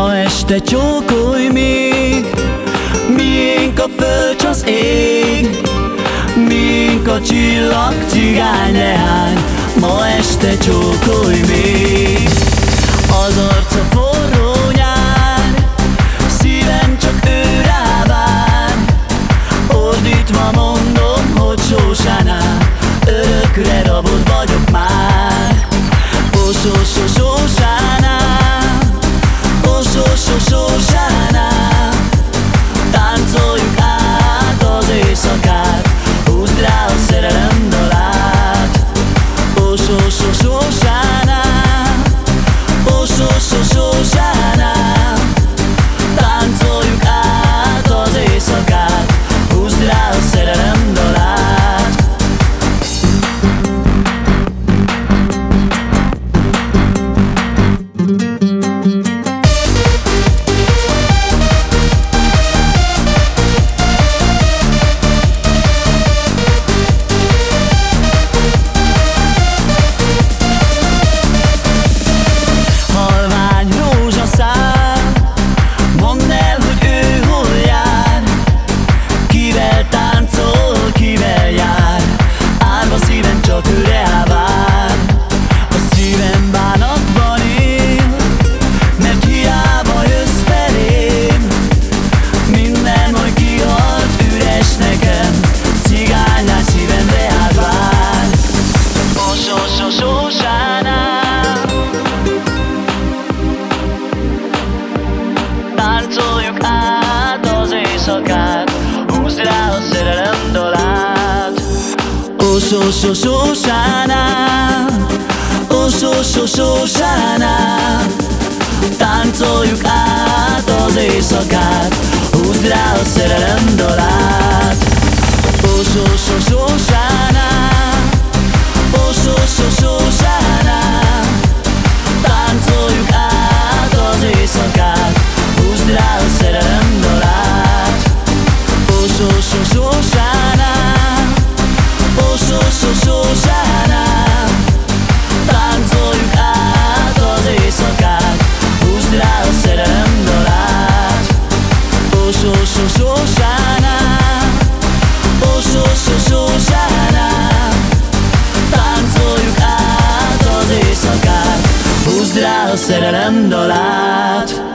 este csókolj még. Miénk a föld az ég Miénk a csillag cigány leány Ma este csókolj még. Az arca forró Ó, só, só, sósánál Ó, só, só, sósánál Táncoljuk át az éjszakát Húzd rá a szerelem dalát Ó, só, só, sósánál Ó, só, só, sósánál Táncoljuk át az éjszakát Húzd rá a szerelem dalát Ó, só, só, sósánál Ó, só, só, sósánál a szerelem dalát. Ó, só, só, sósánál Ó, só, só, sósánál Táncoljuk át az éjszakát Húzd rá a szerelem dalát